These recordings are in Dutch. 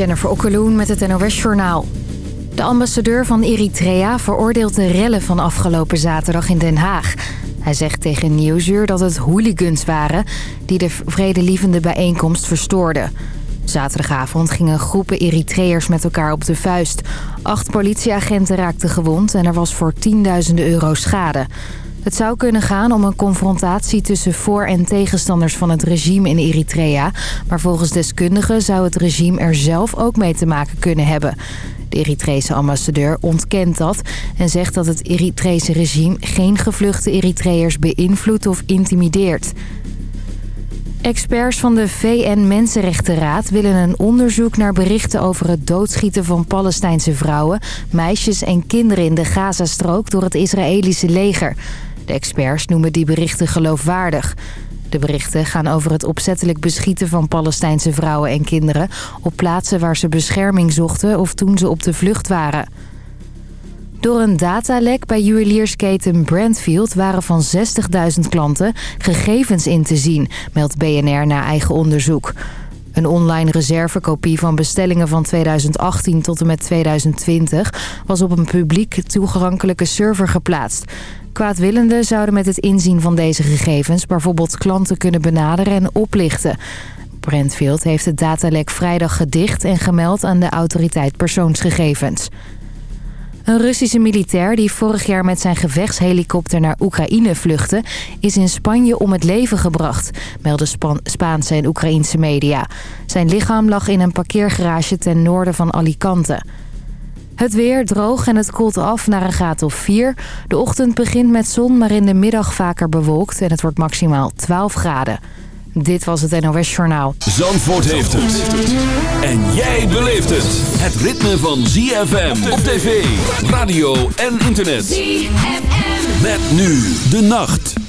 Jennifer Okkeloen met het NOS Journaal. De ambassadeur van Eritrea veroordeelt de rellen van afgelopen zaterdag in Den Haag. Hij zegt tegen Nieuwsuur dat het hooligans waren die de vredelievende bijeenkomst verstoorden. Zaterdagavond gingen groepen Eritreërs met elkaar op de vuist. Acht politieagenten raakten gewond en er was voor tienduizenden euro schade. Het zou kunnen gaan om een confrontatie tussen voor- en tegenstanders van het regime in Eritrea. Maar volgens deskundigen zou het regime er zelf ook mee te maken kunnen hebben. De Eritrese ambassadeur ontkent dat en zegt dat het Eritrese regime geen gevluchte Eritreërs beïnvloedt of intimideert. Experts van de VN-Mensenrechtenraad willen een onderzoek naar berichten over het doodschieten van Palestijnse vrouwen, meisjes en kinderen in de Gazastrook door het Israëlische leger. De experts noemen die berichten geloofwaardig. De berichten gaan over het opzettelijk beschieten van Palestijnse vrouwen en kinderen... op plaatsen waar ze bescherming zochten of toen ze op de vlucht waren. Door een datalek bij juweliersketen Brandfield waren van 60.000 klanten gegevens in te zien, meldt BNR na eigen onderzoek. Een online reservekopie van bestellingen van 2018 tot en met 2020 was op een publiek toegankelijke server geplaatst. Kwaadwillenden zouden met het inzien van deze gegevens bijvoorbeeld klanten kunnen benaderen en oplichten. Brentfield heeft het datalek vrijdag gedicht en gemeld aan de autoriteit persoonsgegevens. Een Russische militair die vorig jaar met zijn gevechtshelikopter naar Oekraïne vluchtte... is in Spanje om het leven gebracht, melden Spaanse en Oekraïnse media. Zijn lichaam lag in een parkeergarage ten noorden van Alicante. Het weer droog en het koelt af naar een graad of 4. De ochtend begint met zon, maar in de middag vaker bewolkt... en het wordt maximaal 12 graden. Dit was het NOS Journaal. Zandvoort heeft het. En jij beleeft het. Het ritme van ZFM op tv, radio en internet. ZFM. Met nu de nacht.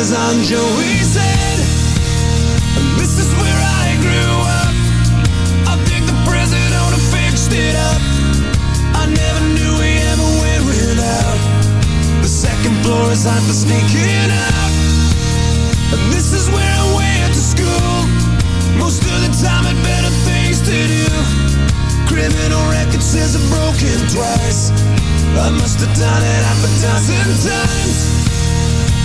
'Cause I'm Joey said, this is where I grew up. I think the prison owner fixed it up. I never knew we ever went without. The second floor is hot for sneaking out. And this is where I went to school. Most of the time, had better things to do. Criminal record says I'm broken twice. I must have done it half a dozen times.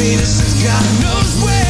Venus has God knows where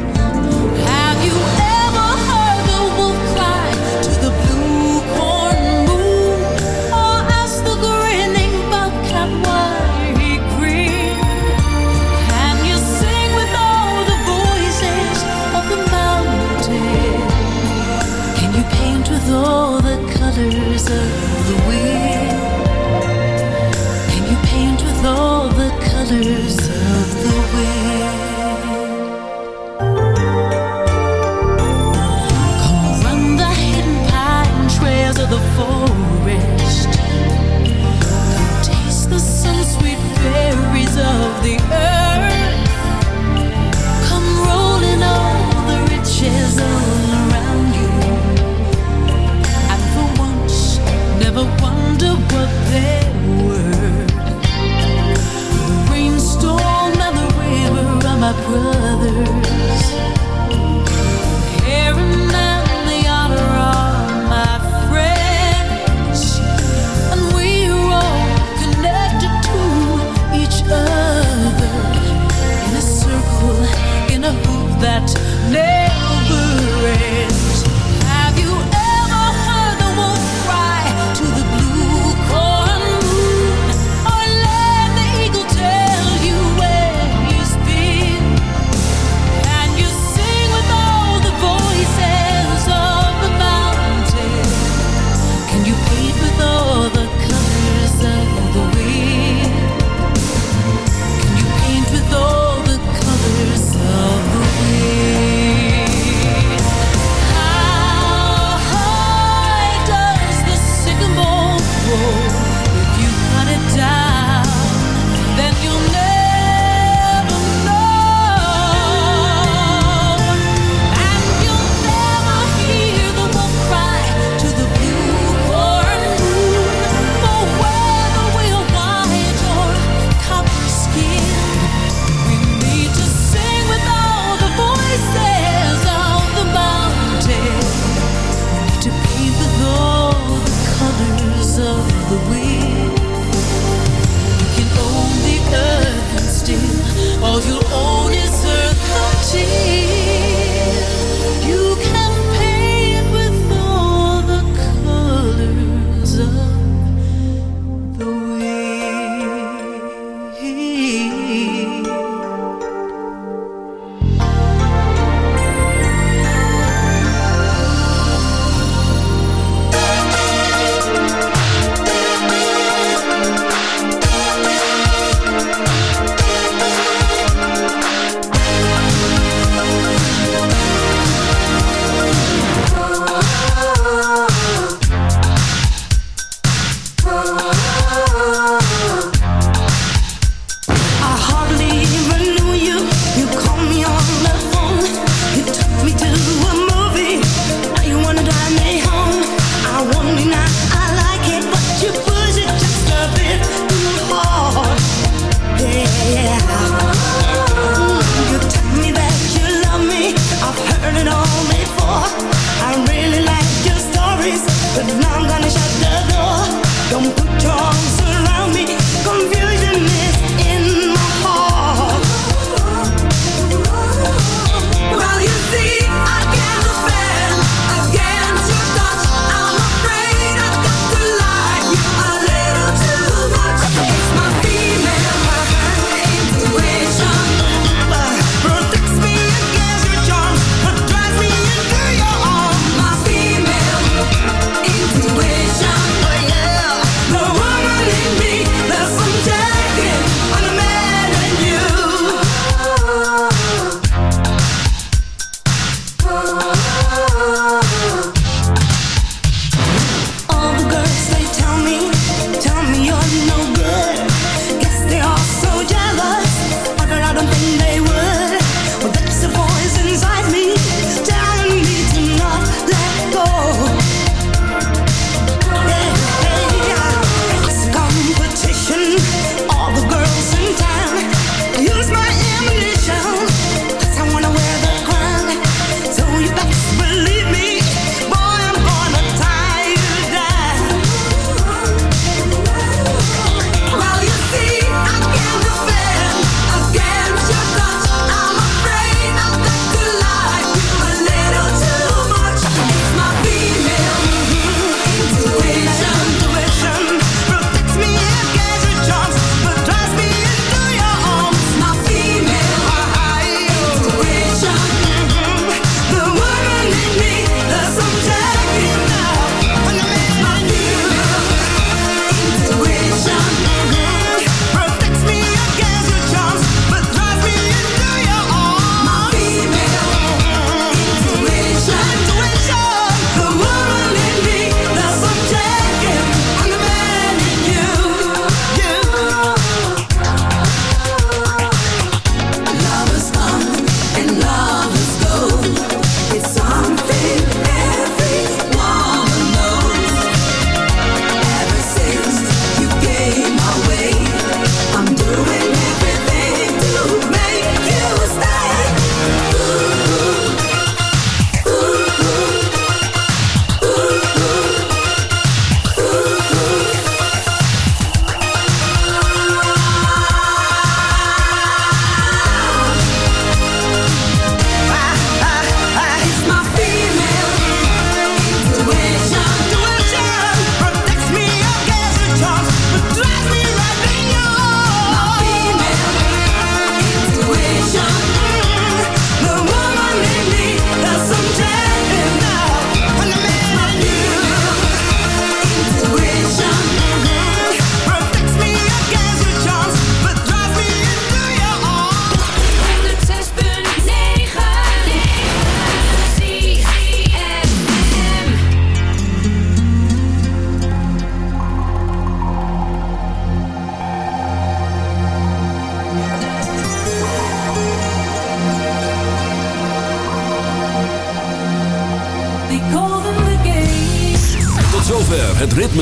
Confusion is in